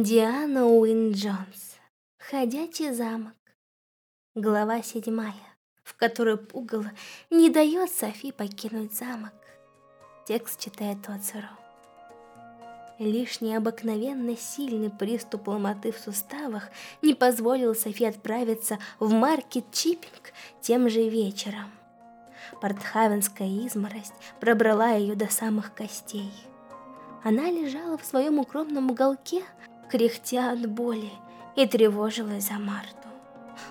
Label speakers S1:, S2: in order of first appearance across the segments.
S1: Диана Уин Джонс. Ходячий замок. Глава седьмая, в которой пугало не дает Софи покинуть замок. Текст читает Оцеру. Лишь необыкновенно сильный приступ ломоты в суставах не позволил Софи отправиться в маркет Чиппинг тем же вечером. Портхавенская изморость пробрала ее до самых костей. Она лежала в своем укромном уголке, кряхтя от боли, и тревожилась за Марту.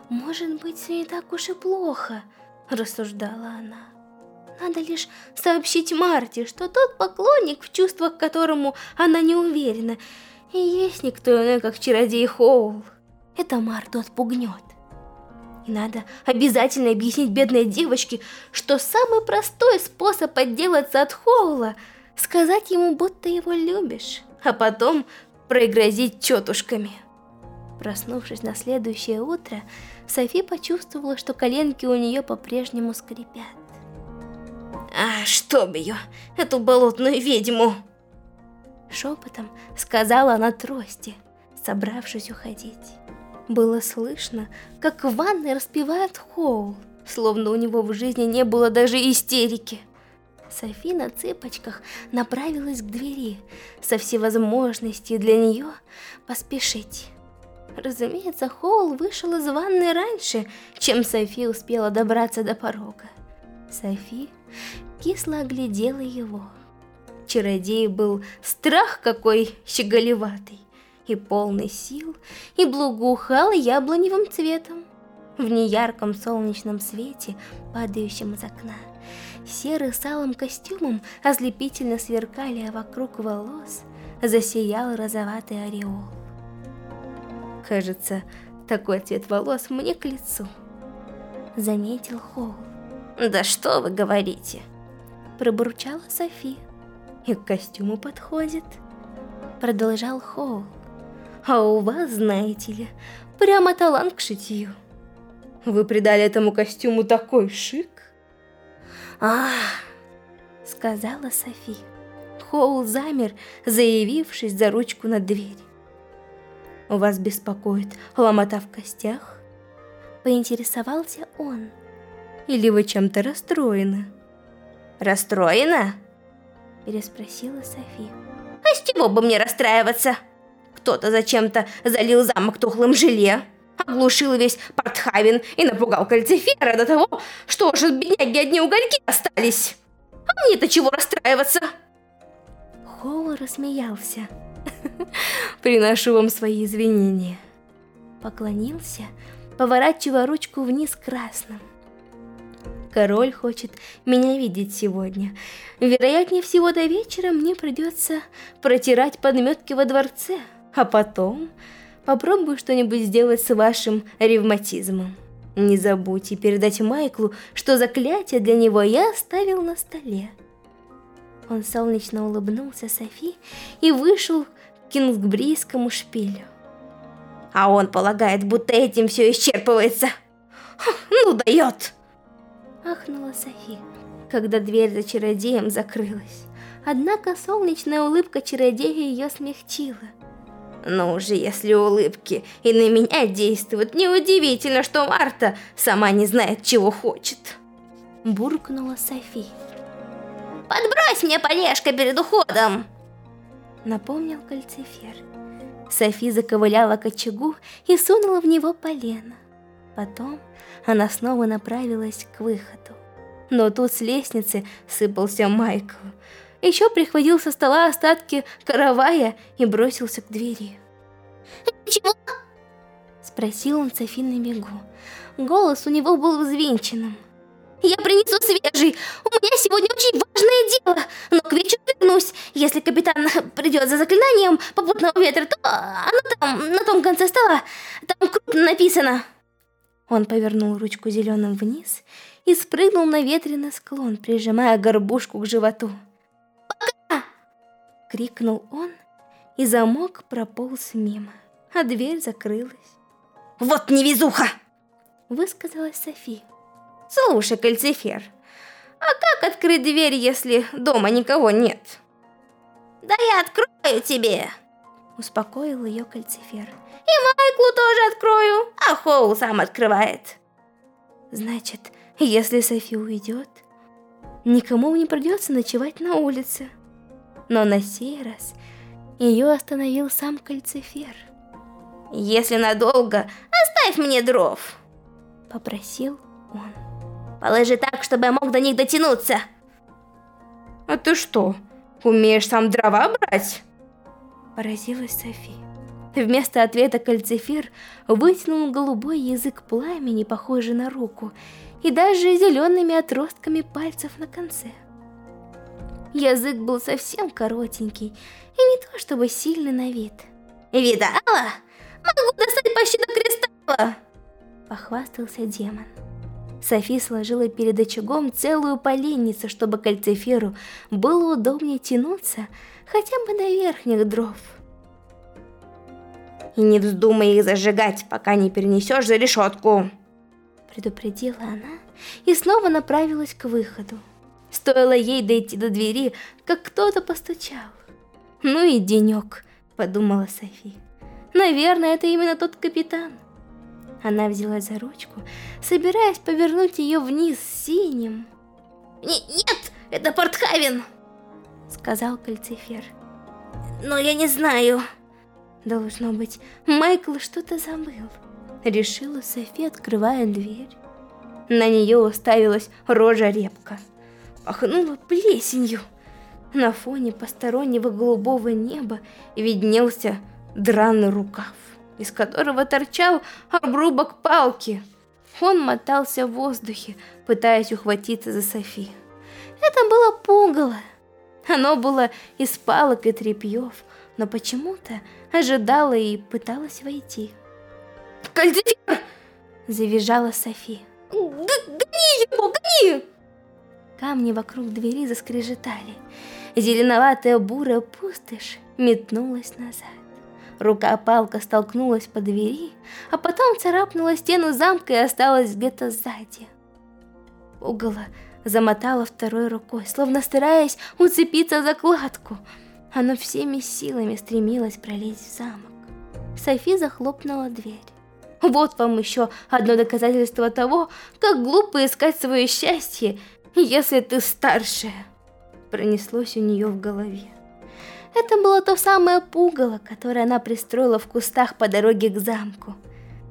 S1: «Может быть, все не так уж и плохо», — рассуждала она. «Надо лишь сообщить Марте, что тот поклонник, в чувствах которому она не уверена, и есть никто иной, как чародей Хоул. Это Марту отпугнет. И надо обязательно объяснить бедной девочке, что самый простой способ отделаться от Хоула — сказать ему, будто его любишь, а потом пригрозить тетушками. Проснувшись на следующее утро, Софи почувствовала, что коленки у нее по-прежнему скрипят.
S2: «А, чтоб ее, эту болотную ведьму!»
S1: Шепотом сказала она трости, собравшись уходить. Было слышно, как в ванной распевает Хоул, словно у него в жизни не было даже истерики. Софи на цыпочках направилась к двери со всевозможностью для нее поспешить. Разумеется, Хоул вышел из ванны раньше, чем Софи успела добраться до порога. Софи кисло оглядела его. Чародей был страх какой щеголеватый, и полный сил, и благоухал яблоневым цветом. В неярком солнечном свете, падающем из окна, серый с алым костюмом ослепительно сверкали, а вокруг волос засиял розоватый ореол. Кажется, такой цвет волос мне к лицу. Заметил Хоул.
S2: Да что вы говорите?
S1: Пробурчала Софи. И к костюму подходит. Продолжал Хоул. А у вас, знаете ли, прямо талант к шитью. Вы придали этому костюму такой шик.
S2: Ах,
S1: сказала Софи. Хоул замер, заявившись за ручку на дверь. Вас беспокоит ломота в костях? Поинтересовался он. Или вы чем-то расстроены?
S2: Расстроена? Переспросила Софи. А с чего бы мне расстраиваться? Кто-то зачем-то залил замок тухлым желе, оглушил весь Портхавен и напугал кальцифера до того, что уже бедняги одни угольки остались. А мне-то чего расстраиваться?
S1: Хоу рассмеялся. Приношу вам свои извинения. Поклонился, поворачивая ручку вниз красным. Король хочет меня видеть сегодня. Вероятнее всего до вечера мне придется протирать подметки во дворце, а потом попробую что-нибудь сделать с вашим ревматизмом. Не забудьте передать Майклу, что заклятие для него я оставил на столе. Он солнечно улыбнулся Софи и вышел к кингсбрийскому шпилю.
S2: А он полагает, будто этим все исчерпывается. Ну дает!
S1: Ахнула Софи, когда дверь за чародеем закрылась. Однако солнечная улыбка чародея ее смягчила.
S2: Ну же, если улыбки и на меня действуют, неудивительно, что Марта сама не знает, чего хочет.
S1: Буркнула Софи.
S2: Подбрось мне полежка перед уходом!»
S1: Напомнил кальцифер. Софи заковыляла к очагу и сунула в него полено. Потом она снова направилась к выходу. Но тут с лестницы сыпался Майкл. Еще прихватил со стола остатки каравая и бросился к двери.
S2: «Чего?»
S1: Спросил он Софи на бегу. Голос у него был взвинченным.
S2: Я принесу свежий. У меня сегодня очень важное дело. Но к вечеру вернусь. Если капитан придет за заклинанием попутного ветра, то оно там, на том конце стола. Там крупно написано.
S1: Он повернул ручку зеленым вниз и спрыгнул на ветреный склон, прижимая горбушку к животу.
S2: «Пока!»
S1: — крикнул он, и замок прополз мимо, а дверь закрылась.
S2: «Вот невезуха!»
S1: — высказалась София.
S2: Слушай, Кальцифер, а как открыть дверь, если дома никого нет? Да я открою тебе,
S1: Успокоил ее кальцифер.
S2: И Майклу тоже открою, а Хоу сам открывает.
S1: Значит, если Софи уйдет, никому не придется ночевать на улице. Но на сей раз ее остановил сам кальцифер.
S2: Если надолго, оставь мне дров,
S1: попросил он.
S2: Положи так, чтобы я мог до них дотянуться.
S3: А ты что, умеешь сам дрова брать?
S1: Поразилась Софи. Вместо ответа кальцифер вытянул голубой язык пламени, похожий на руку, и даже зелеными отростками пальцев на конце. Язык был совсем коротенький и не то чтобы сильный на вид.
S2: «Видала? Могу достать почти до кристалла!»
S1: Похвастался демон. Софи сложила перед очагом целую поленницу, чтобы кальциферу было удобнее тянуться хотя бы до верхних дров.
S2: «И не вздумай их зажигать, пока не перенесешь за решетку!»
S1: Предупредила она и снова направилась к выходу. Стоило ей дойти до двери, как кто-то постучал. «Ну и денек», — подумала Софи. «Наверное, это именно тот капитан». Она взялась за ручку, собираясь повернуть ее вниз синим.
S2: «Нет, это Портхавен!» — сказал Кальцифер. «Но я не знаю...»
S1: Должно быть, Майкл что-то забыл. Решила Софи, открывая дверь. На нее уставилась рожа репка пахнуло плесенью. На фоне постороннего голубого неба виднелся драный рукав, из которого торчал обрубок палки. Он мотался в воздухе, пытаясь ухватиться за Софи. Это было пугало. Оно было из палок и тряпьев, но почему-то ожидало и пыталось войти.
S2: «Кальцифер!»
S1: – завизжала Софи.
S2: «Гони его, гони!»
S1: Камни вокруг двери заскрежетали. Зеленоватая бурая пустошь метнулась назад. Рука-палка столкнулась по двери, а потом царапнула стену замка и осталась где-то сзади. Угола замотала второй рукой, словно стараясь уцепиться за кладку. Оно всеми силами стремилось пролезть в замок. Софи захлопнула дверь. Вот вам еще одно доказательство того, как глупо искать свое счастье если ты старшая, пронеслось у нее в голове. Это было то самое пугало, которое она пристроила в кустах по дороге к замку.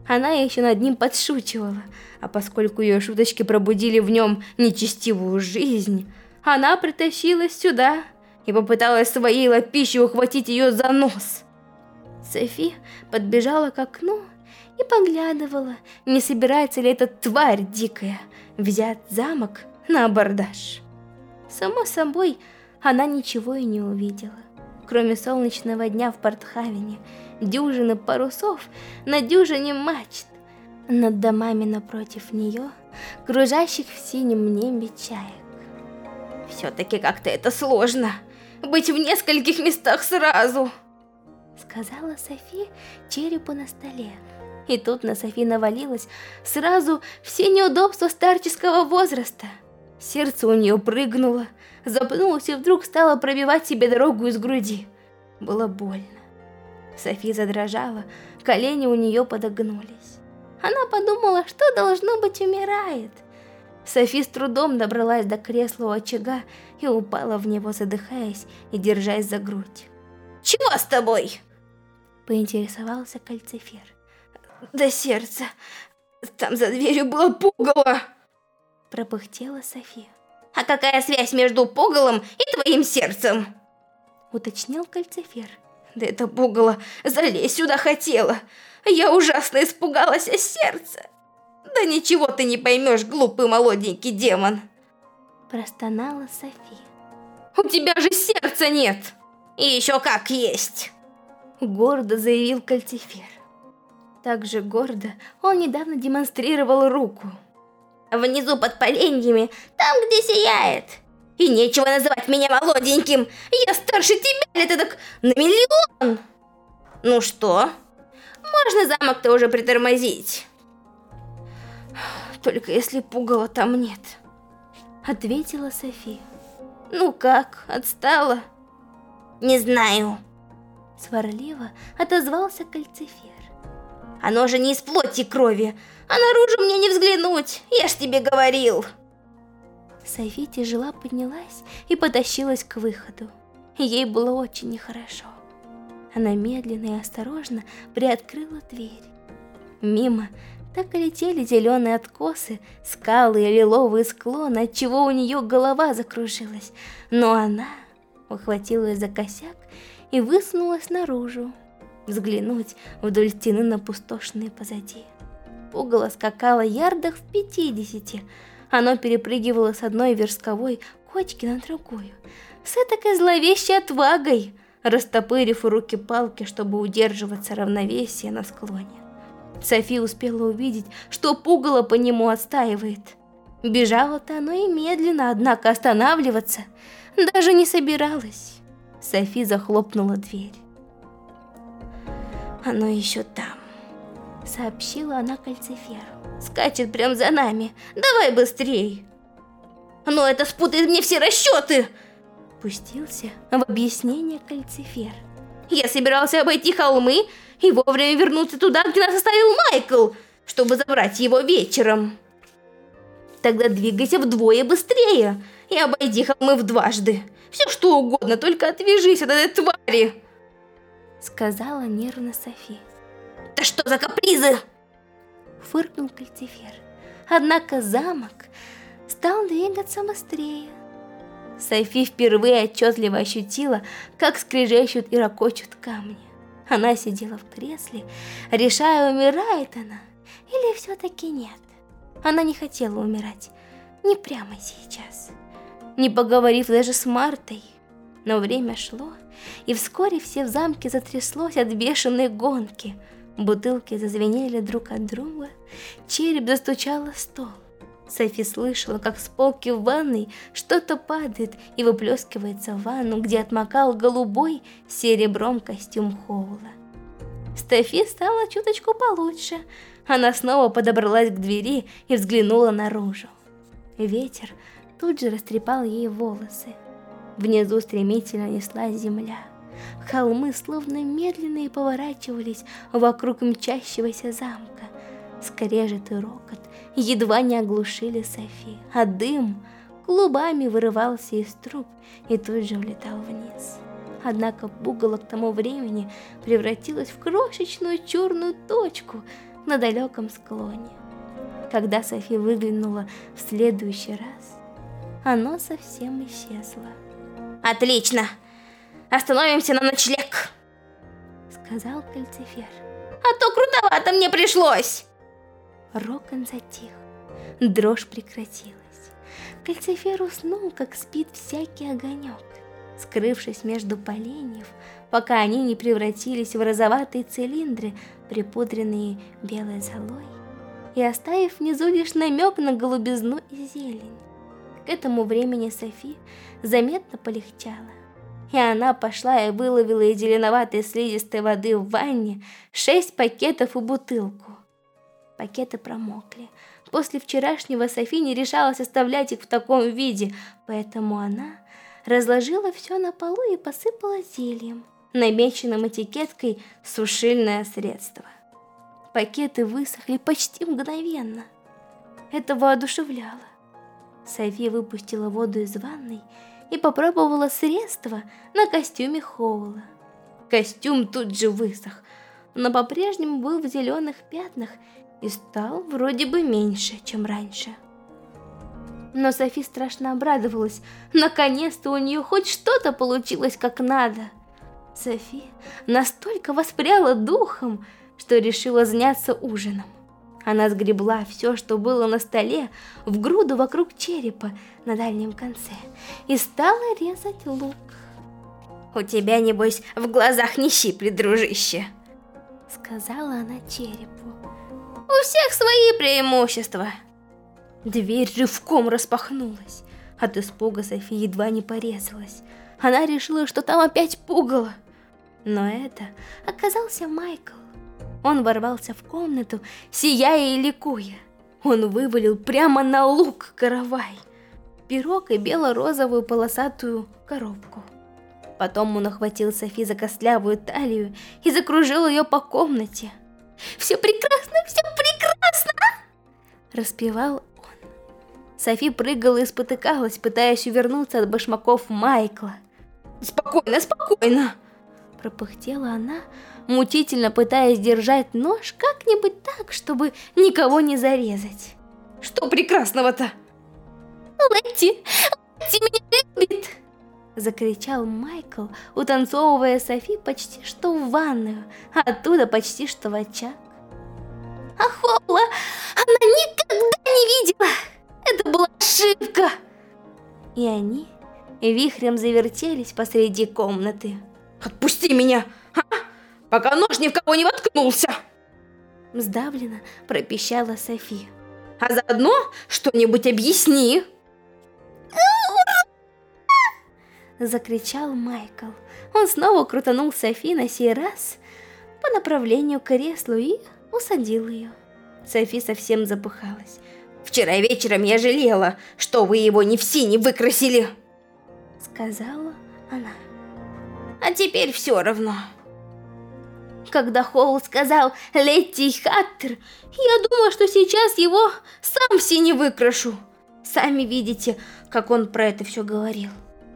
S1: Она еще над ним подшучивала, а поскольку ее шуточки пробудили в нем нечестивую жизнь, она притащилась сюда и попыталась своей лапищей ухватить ее за нос. Софи подбежала к окну и поглядывала, не собирается ли эта тварь дикая взять замок на абордаж. Само собой, она ничего и не увидела. Кроме солнечного дня в Портхавене, дюжины парусов на дюжине мачт, над домами напротив нее, кружащих в синем небе чаек.
S2: «Все-таки как-то это сложно, быть в нескольких местах сразу!»
S1: Сказала Софи черепу на столе. И тут на Софи навалилось сразу все неудобства старческого возраста – Сердце у нее прыгнуло, запнулось и вдруг стало пробивать себе дорогу из груди. Было больно. Софи задрожала, колени у нее подогнулись. Она подумала, что должно быть умирает. Софи с трудом добралась до кресла у очага и упала в него, задыхаясь и держась за грудь.
S2: «Чего с тобой?»
S1: Поинтересовался кальцифер.
S2: «До сердца. Там за дверью было пугало!»
S1: пропыхтела София.
S2: «А какая связь между пугалом и твоим сердцем?»
S1: Уточнил кальцифер.
S2: «Да это пугало залезть сюда хотела. Я ужасно испугалась о сердце. Да ничего ты не поймешь, глупый молоденький демон!»
S1: Простонала София.
S2: «У тебя же сердца нет!» «И еще как есть!»
S1: Гордо заявил кальцифер. Также гордо он недавно демонстрировал руку.
S2: Внизу под поленьями, там, где сияет. И нечего называть меня молоденьким. Я старше тебя лет так на миллион. Ну что, можно замок-то уже притормозить?
S1: Только если пугала там нет. Ответила София. Ну как, отстала?
S2: Не знаю.
S1: Сварливо отозвался кальцифер.
S2: Оно же не из плоти крови, а наружу мне не взглянуть, я ж тебе говорил.
S1: Софи тяжело поднялась и потащилась к выходу. Ей было очень нехорошо. Она медленно и осторожно приоткрыла дверь. Мимо так и летели зеленые откосы, скалы и лиловые склоны, отчего у нее голова закружилась. Но она ухватилась за косяк и высунулась наружу, взглянуть вдоль стены на пустошные позади. Пугало скакало ярдах в пятидесяти. Оно перепрыгивало с одной версковой кочки на другую, с этакой зловещей отвагой, растопырив руки палки, чтобы удерживаться равновесие на склоне. Софи успела увидеть, что пугало по нему отстаивает. Бежало-то оно и медленно, однако останавливаться даже не собиралась. Софи захлопнула дверь. «Оно еще там», — сообщила она кальциферу. «Скачет прямо за нами. Давай быстрей!»
S2: «Но это спутает мне все расчеты!»
S1: Пустился в объяснение кальцифер.
S2: «Я собирался обойти холмы и вовремя вернуться туда, где нас оставил Майкл, чтобы забрать его вечером. Тогда двигайся вдвое быстрее и обойди холмы в дважды. Все что угодно, только отвяжись от этой твари!»
S1: Сказала нервно Софи.
S2: «Да что за капризы?»
S1: Фыркнул кальцифер. Однако замок стал двигаться быстрее. Софи впервые отчетливо ощутила, как скрежещут и ракочут камни. Она сидела в кресле, решая, умирает она или все-таки нет. Она не хотела умирать, не прямо сейчас, не поговорив даже с Мартой. Но время шло, и вскоре все в замке затряслось от бешеной гонки. Бутылки зазвенели друг от друга, череп застучал о стол. Софи слышала, как с полки в ванной что-то падает и выплескивается в ванну, где отмокал голубой серебром костюм Хоула. Стефи стала чуточку получше. Она снова подобралась к двери и взглянула наружу. Ветер тут же растрепал ей волосы. Внизу стремительно неслась земля. Холмы словно медленные поворачивались вокруг мчащегося замка. Скрежет и рокот едва не оглушили Софи, а дым клубами вырывался из труб и тут же улетал вниз. Однако пугало к тому времени превратилось в крошечную черную точку на далеком склоне. Когда Софи выглянула в следующий раз, оно совсем исчезло.
S2: «Отлично! Остановимся на ночлег!»
S1: Сказал кальцифер.
S2: «А то крутовато мне пришлось!»
S1: Рокон затих. Дрожь прекратилась. Кальцифер уснул, как спит всякий огонек, скрывшись между поленьев, пока они не превратились в розоватые цилиндры, припудренные белой золой, и оставив внизу лишь намек на голубизну и зелень. Этому времени Софи заметно полегчала, и она пошла и выловила из зеленоватой слизистой воды в ванне шесть пакетов и бутылку. Пакеты промокли. После вчерашнего Софи не решалась оставлять их в таком виде, поэтому она разложила все на полу и посыпала зельем, намеченным этикеткой «сушильное средство». Пакеты высохли почти мгновенно. Это воодушевляло. Софи выпустила воду из ванной и попробовала средство на костюме Хоула. Костюм тут же высох, но по-прежнему был в зеленых пятнах и стал вроде бы меньше, чем раньше. Но Софи страшно обрадовалась. Наконец-то у нее хоть что-то получилось как надо. Софи настолько воспряла духом, что решила заняться ужином. Она сгребла все, что было на столе, в груду вокруг черепа на дальнем конце и стала резать лук.
S2: «У тебя, небось, в глазах не щиплет, дружище!»
S1: Сказала она черепу.
S2: У всех свои преимущества.
S1: Дверь рывком распахнулась. От испуга Софи едва не порезалась. Она решила, что там опять пугало. Но это оказался Майкл. Он ворвался в комнату, сияя и ликуя. Он вывалил прямо на лук каравай, пирог и бело-розовую полосатую коробку. Потом он охватил Софи за костлявую талию и закружил ее по комнате. «Все прекрасно, все прекрасно!» Распевал он. Софи прыгала и спотыкалась, пытаясь увернуться от башмаков Майкла.
S3: «Спокойно, спокойно!»
S1: Пропыхтела она, мутительно пытаясь держать нож как-нибудь так, чтобы никого не зарезать.
S3: «Что прекрасного-то?»
S1: «Летти! Летти меня любит!» Закричал Майкл, утанцовывая Софи почти что в ванную, а оттуда почти что в очаг. А Холла, она никогда не видела! Это была ошибка! И они вихрем завертелись посреди комнаты.
S3: «Отпусти меня? Пока нож ни в кого не воткнулся!»
S1: Сдавленно пропищала Софи.
S3: «А заодно что-нибудь объясни!»
S1: Закричал Майкл. Он снова крутанул Софи на сей раз по направлению к креслу и усадил ее. Софи совсем запыхалась.
S3: «Вчера вечером я жалела, что вы его не все не выкрасили!»
S1: Сказала она.
S3: «А теперь все равно!»
S1: Когда Хоул сказал «Летти Хаттер», я думала, что сейчас его сам все не выкрашу. Сами видите, как он про это все говорил.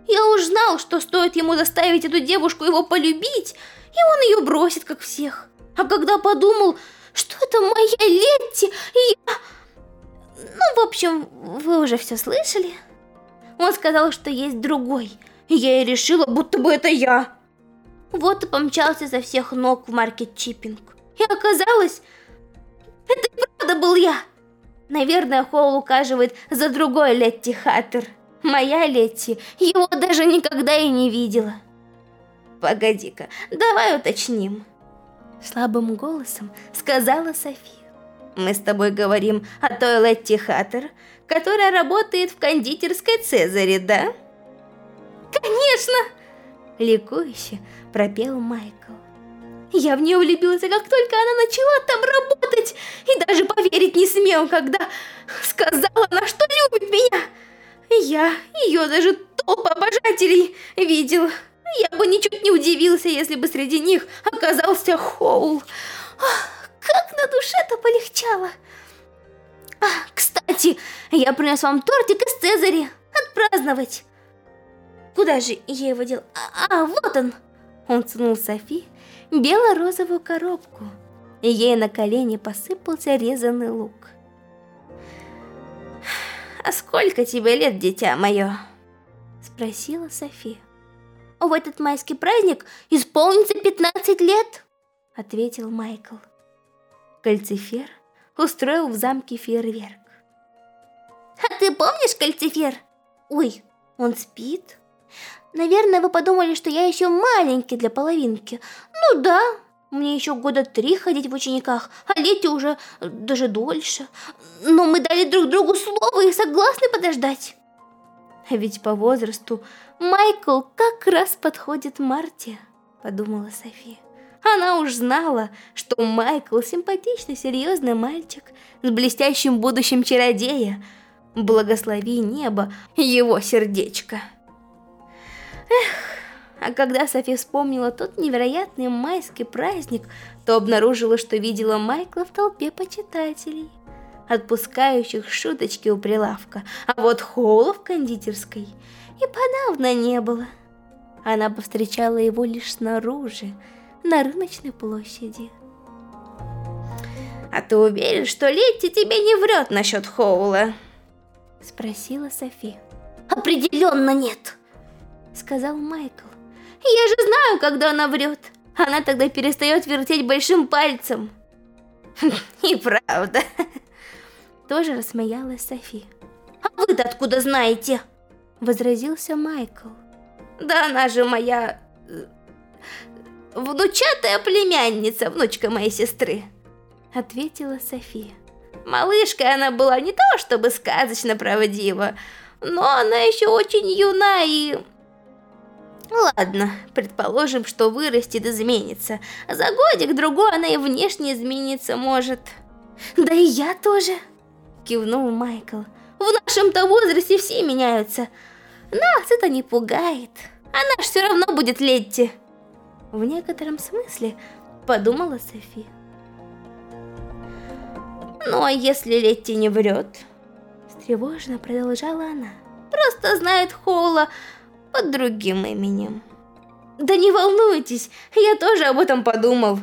S1: Я уж знал, что стоит ему заставить эту девушку его полюбить, и он ее бросит, как всех. А когда подумал, что это моя Летти, я... Ну, в общем, вы уже все слышали. Он сказал, что есть другой, и я и решила, будто бы это я. Вот и помчался за всех ног в маркет-чиппинг. И оказалось, это и правда был я. Наверное, Холл указывает за другой Летти Хаттер. Моя Летти его даже никогда и не видела. Погоди-ка, давай уточним. Слабым голосом сказала София. Мы с тобой говорим о той Летти Хаттер, которая работает в кондитерской Цезаре, да? Конечно! Ликующе пропел Майкл. Я в нее влюбилась, как только она начала там работать, и даже поверить не смел, когда сказала она, что любит меня. Я ее даже толпа обожателей видел. Я бы ничуть не удивился, если бы среди них оказался Хоул. как на душе-то полегчало. А, кстати, я принес вам тортик из Цезаря. Отпраздновать. Куда же я его дел? А, а, вот он. Он сунул Софи бело-розовую коробку. И ей на колени посыпался резанный лук. «А сколько тебе лет, дитя мое?» Спросила София. «В этот майский праздник исполнится 15 лет!» Ответил Майкл. Кальцифер устроил в замке фейерверк. «А ты помнишь Кальцифер? Ой, он спит?» «Наверное, вы подумали, что я еще маленький для половинки. Ну да, мне еще года три ходить в учениках, а Лете уже даже дольше. Но мы дали друг другу слово и согласны подождать. А ведь по возрасту Майкл как раз подходит Марте, подумала София. Она уж знала, что Майкл симпатичный, серьезный мальчик с блестящим будущим чародея. Благослови небо его сердечко. Эх, а когда Софи вспомнила тот невероятный майский праздник, то обнаружила, что видела Майкла в толпе почитателей, отпускающих шуточки у прилавка, а вот Холла в кондитерской и подавно не было. Она повстречала его лишь снаружи, на рыночной площади.
S3: «А ты уверен, что Летти тебе не врет насчет Хоула?»
S1: Спросила Софи. «Определенно нет!» Сказал Майкл. Я же знаю, когда она врет. Она тогда перестает вертеть большим пальцем.
S3: И правда.
S1: Тоже рассмеялась Софи. А вы-то откуда знаете? Возразился Майкл.
S3: Да она же моя... Э, внучатая племянница, внучка моей сестры. Ответила София. Малышка она была не то чтобы сказочно правдива, но она еще очень юна и Ладно, предположим, что вырастет, изменится. А за годик-другой она и внешне измениться может.
S1: Да и я тоже, кивнул Майкл. В нашем-то возрасте все меняются. Нас это не пугает.
S3: Она ж все равно будет Летти.
S2: В некотором смысле подумала Софи.
S3: Ну а если Летти не врет?
S2: Встревоженно продолжала она.
S3: Просто знает Холла под другим именем. Да не волнуйтесь, я тоже об этом подумал,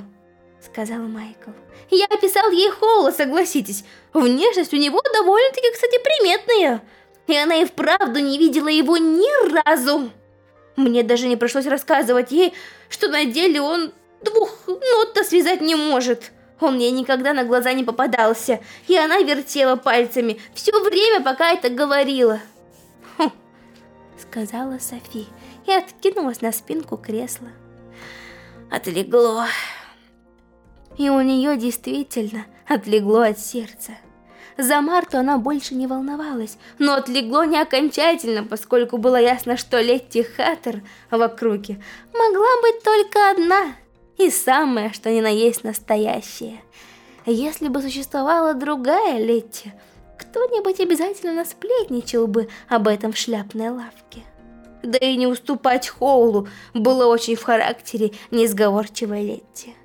S3: сказал Майкл. Я описал ей Холла, согласитесь. Внешность у него довольно-таки, кстати, приметная. И она и вправду не видела его ни разу. Мне даже не пришлось рассказывать ей, что на деле он двух нот-то связать не может. Он мне никогда на глаза не попадался, и она вертела пальцами все время, пока это говорила.
S2: Сказала Софи и откинулась на спинку кресла.
S3: Отлегло.
S2: И у нее действительно отлегло от сердца. За Марту она больше не волновалась, но отлегло не окончательно, поскольку было ясно, что Летти Хаттер в округе могла быть только одна, и самое, что ни на есть настоящее. Если бы существовала другая Летти, кто-нибудь обязательно насплетничал бы об этом в шляпной лавке. Да и не уступать Хоулу было очень в характере несговорчивой Летти.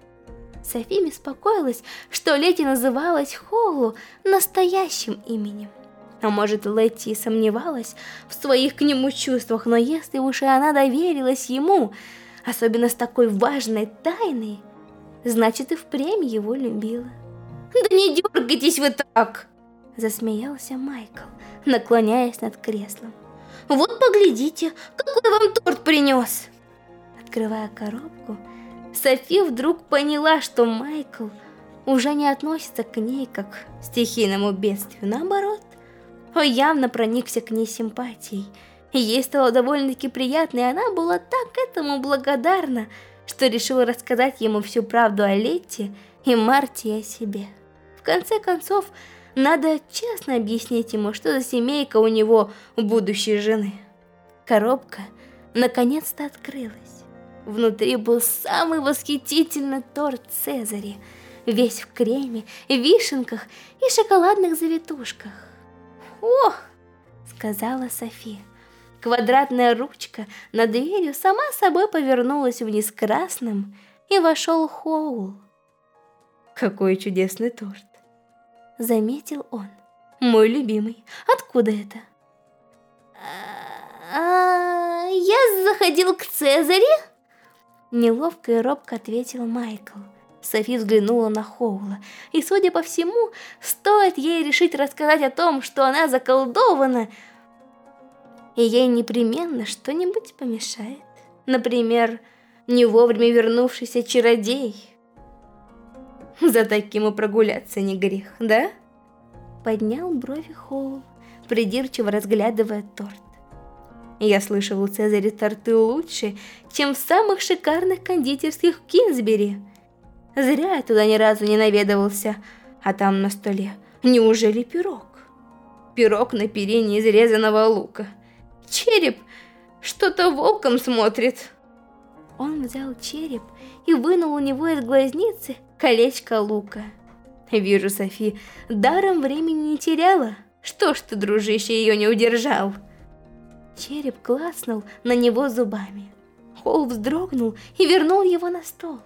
S2: Софи беспокоилась, что Летти называлась Хоулу настоящим именем. А может, Летти сомневалась в своих к нему чувствах, но если уж и она доверилась ему, особенно с такой важной тайной, значит и впрямь его любила.
S3: «Да не дергайтесь вы так!»
S2: Засмеялся Майкл, наклоняясь над креслом.
S3: «Вот поглядите, какой вам торт принес!»
S2: Открывая коробку, Софи вдруг поняла, что Майкл уже не относится к ней как к стихийному бедствию, наоборот. Он явно проникся к ней симпатией. ей стало довольно-таки приятно, и она была так этому благодарна, что решила рассказать ему всю правду о Летте и Марте и о себе. В конце концов, надо честно объяснить ему, что за семейка у него будущей жены. Коробка наконец-то открылась. Внутри был самый восхитительный торт Цезари, весь в креме, вишенках и шоколадных завитушках. «Ох!» — сказала София. Квадратная ручка над дверью сама собой повернулась вниз красным, и вошел Хоул. «Какой чудесный торт!» — заметил он. «Мой любимый. Откуда это?»
S3: «А, я заходил к Цезаре?»
S2: Неловко и робко ответил Майкл. Софи взглянула на Хоула, и, судя по всему, стоит ей решить рассказать о том, что она заколдована, и ей непременно что-нибудь помешает. Например, не вовремя вернувшийся чародей. За таким и прогуляться не грех, да? Поднял брови Хоул, придирчиво разглядывая торт. Я слышал, у Цезаря торты лучше, чем в самых шикарных кондитерских в Кинсбери. Зря я туда ни разу не наведывался, а там на столе неужели пирог? Пирог на перине изрезанного лука. Череп что-то волком смотрит. Он взял череп и вынул у него из глазницы колечко лука. Вижу, Софи, даром времени не теряла. Что ж ты, дружище, ее не удержал? Череп класнул на него зубами. Холл вздрогнул и вернул его на стол.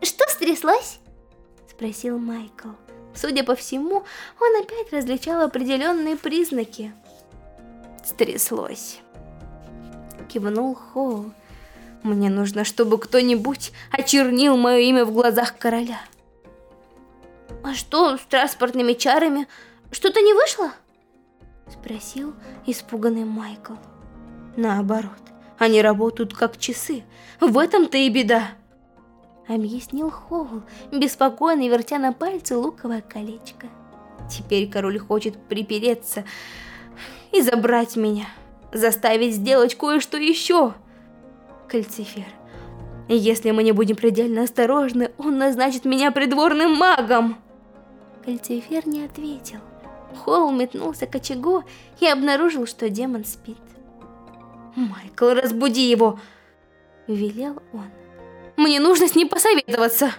S3: «Что стряслось?»
S2: – спросил Майкл. Судя по всему, он опять различал определенные признаки. «Стряслось», – кивнул Холл. «Мне нужно, чтобы кто-нибудь очернил мое имя в глазах короля».
S3: «А что с транспортными чарами? Что-то не вышло?»
S2: Спросил испуганный Майкл. Наоборот, они работают как часы. В этом-то и беда. Объяснил Хоул, беспокойно вертя на пальце луковое колечко. Теперь король хочет припереться и забрать меня. Заставить сделать кое-что еще. Кальцифер, если мы не будем предельно осторожны, он назначит меня придворным магом. Кальцифер не ответил. Холл метнулся к очагу и обнаружил, что демон спит. «Майкл, разбуди его!» – велел он. «Мне нужно с ним посоветоваться!»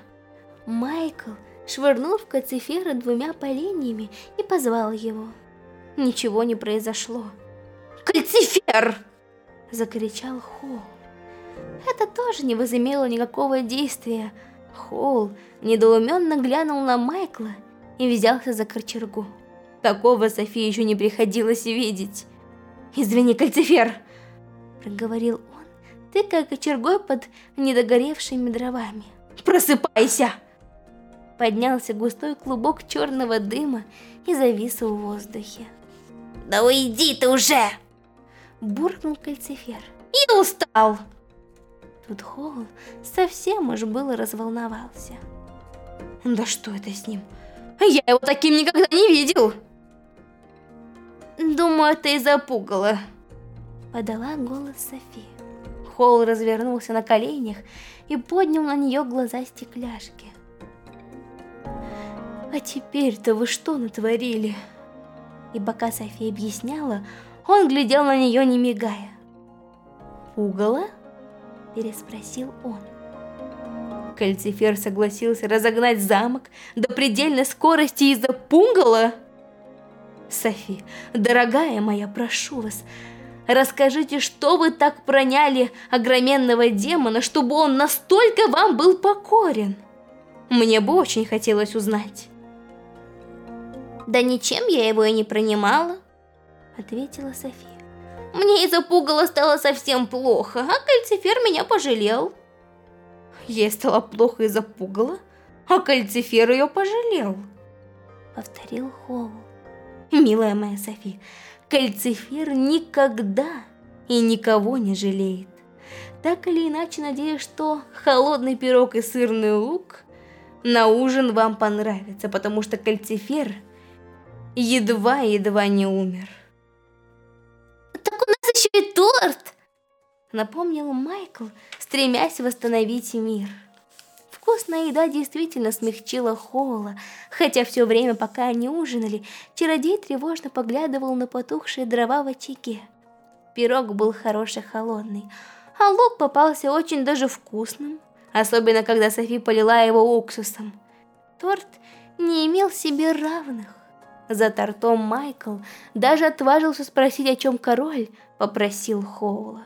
S2: Майкл швырнул в Кацифера двумя поленьями и позвал его. Ничего не произошло.
S3: «Кальцифер!»
S1: Закричал Холл. Это тоже не возымело никакого действия. Холл недоуменно глянул на Майкла и взялся за кочергу. Такого Софии еще не приходилось видеть. «Извини, кальцифер!» Проговорил он, тыкая кочергой под недогоревшими дровами. «Просыпайся!» Поднялся густой клубок черного дыма и завис в воздухе.
S2: «Да уйди ты уже!»
S1: Буркнул кальцифер.
S2: «Я устал!»
S1: Тут Холл совсем уж было разволновался.
S3: «Да что это с ним? Я его таким никогда не видел!»
S2: Думаю, это из-за пугала.
S1: Подала голос Софи. Холл развернулся на коленях и поднял на нее глаза стекляшки. «А теперь-то вы что натворили?» И пока София объясняла, он глядел на нее не мигая. «Пугало?» – переспросил он. Кальцифер согласился разогнать замок до предельной скорости из-за пугала? Софи, дорогая моя, прошу вас, расскажите, что вы так проняли огроменного демона, чтобы он настолько вам был покорен? Мне бы очень хотелось узнать.
S2: Да ничем я его и не принимала, ответила София. Мне из-за пугала стало совсем плохо, а кальцифер меня пожалел.
S3: Ей стало плохо из-за пугала, а кальцифер ее пожалел.
S1: Повторил Холл. Милая моя Софи, кальцифер никогда и никого не жалеет. Так или иначе, надеюсь, что холодный пирог и сырный лук на ужин вам понравится, потому что кальцифер едва-едва не умер.
S2: Торт!
S1: Напомнил Майкл, стремясь восстановить мир. Вкусная еда действительно смягчила Холла, хотя все время, пока они ужинали, чародей тревожно поглядывал на потухшие дрова в очаге. Пирог был хороший холодный, а лук попался очень даже вкусным, особенно когда Софи полила его уксусом. Торт не имел себе равных. За тортом Майкл даже отважился спросить, о чем король попросил Хоула.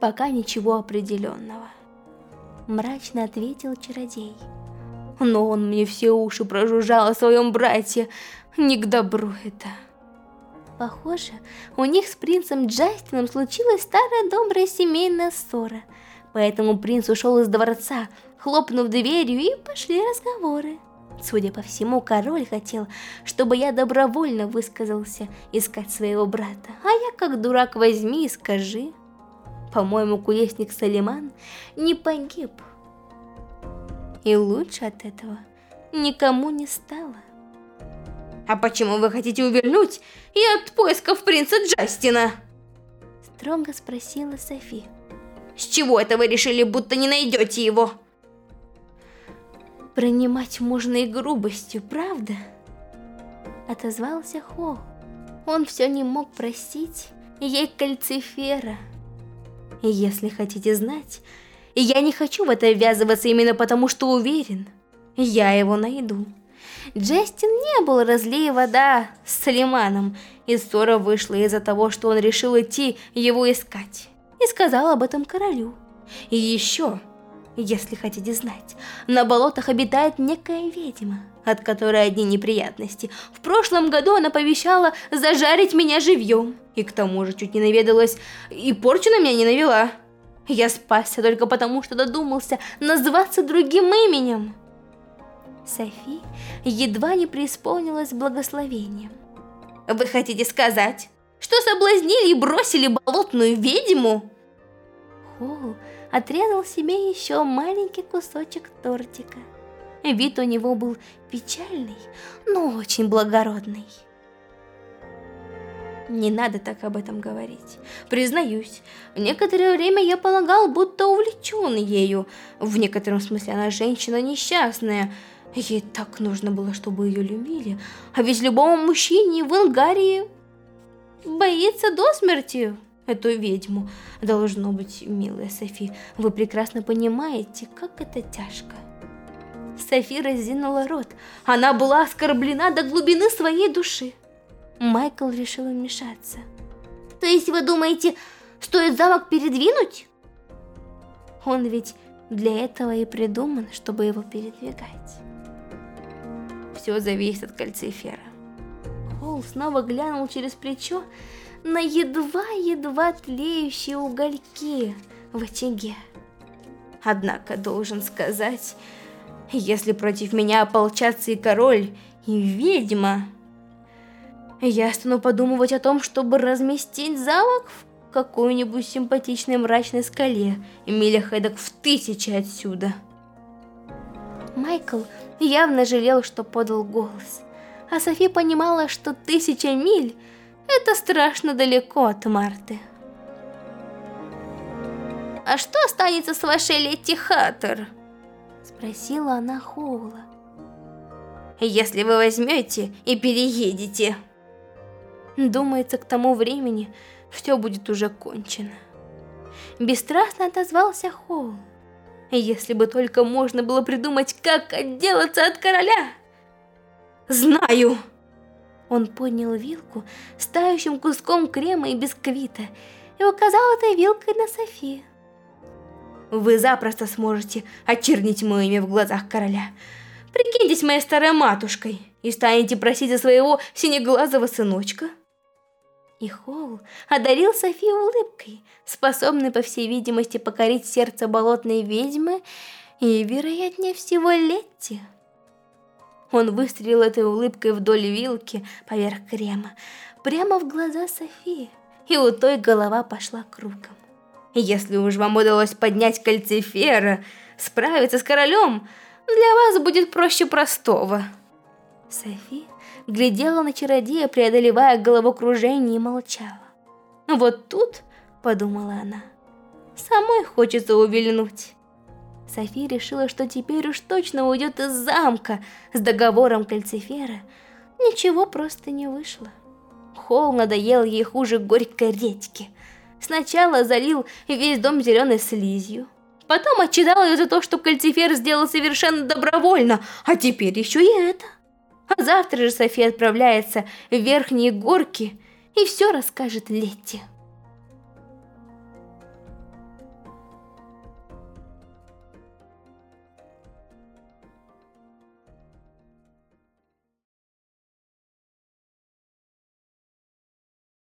S1: Пока ничего определенного мрачно ответил чародей. Но он мне все уши прожужжал о своем брате. Не к добру это. Похоже, у них с принцем Джастином случилась старая добрая семейная ссора. Поэтому принц ушел из дворца, хлопнув дверью, и пошли разговоры. Судя по всему, король хотел, чтобы я добровольно высказался искать своего брата. А я как дурак возьми и скажи. По-моему, кудесник Салиман не погиб. И лучше от этого никому не стало.
S3: А почему вы хотите увернуть и от поисков принца Джастина?
S1: Строго спросила Софи.
S3: С чего это вы решили, будто не найдете его?
S1: Принимать можно и грубостью, правда? Отозвался Хо. Он все не мог простить ей кальцифера. Если хотите знать, я не хочу в это ввязываться именно потому, что уверен, я его найду. Джастин не был разлей вода с Салиманом, и ссора вышла из-за того, что он решил идти его искать, и сказал об этом королю. И еще, если хотите знать, на болотах обитает некая ведьма, от которой одни неприятности. В прошлом году она повещала зажарить меня живьем, и к тому же чуть не наведалась, и порчу на меня не навела. Я спасся только потому, что додумался назваться другим именем. Софи едва не преисполнилась благословением.
S3: Вы хотите сказать, что соблазнили и бросили болотную ведьму?
S1: Холл отрезал себе еще маленький кусочек тортика. Вид у него был печальный, но очень благородный. Не надо так об этом говорить. Признаюсь, некоторое время я полагал, будто увлечен ею. В некотором смысле она женщина несчастная. Ей так нужно было, чтобы ее любили. А ведь любому мужчине в Ангарии боится до смерти эту ведьму. Должно быть, милая Софи, вы прекрасно понимаете, как это тяжко. Софи разинула рот. Она была оскорблена до глубины своей души. Майкл решил вмешаться. То есть вы думаете, стоит замок передвинуть?
S2: Он ведь для этого и придуман, чтобы его передвигать. Все зависит от кальцифера. Холл снова глянул через плечо на едва-едва тлеющие угольки в очаге. Однако, должен сказать, если против меня ополчатся и король, и ведьма, я стану подумывать о том, чтобы разместить замок в какой-нибудь симпатичной мрачной скале, милях эдак в тысячи отсюда. Майкл явно жалел, что подал голос, а Софи понимала, что тысяча миль – это страшно далеко от Марты.
S3: «А что останется с вашей Летти Хаттер?»
S2: – спросила она Хоула.
S3: «Если вы возьмете и переедете».
S2: Думается, к тому времени все будет уже кончено. Бесстрастно отозвался Хоул. Если бы только можно было придумать, как отделаться от короля. Знаю! Он поднял вилку с тающим куском крема и бисквита и указал этой вилкой на Софи. Вы запросто сможете очернить мое имя в глазах короля. Прикиньтесь моей старой матушкой и станете просить за своего синеглазого сыночка. И Холл одарил Софию улыбкой, способной, по всей видимости, покорить сердце болотной ведьмы и, вероятнее всего, Летти. Он выстрелил этой улыбкой вдоль вилки поверх крема, прямо в глаза Софии, и у той голова пошла кругом. Если уж вам удалось поднять кальцифера, справиться с королем, для вас будет проще простого. Софи глядела на чародея, преодолевая головокружение и молчала. Вот тут, подумала она, самой хочется увильнуть. Софи решила, что теперь уж точно уйдет из замка с договором кальцифера. Ничего просто не вышло. Холл надоел ей хуже горькой редьки. Сначала залил весь дом зеленой слизью. Потом отчитал ее за то, что кальцифер сделал совершенно добровольно, а теперь еще и это. А завтра же София отправляется в верхние горки и все расскажет Летти.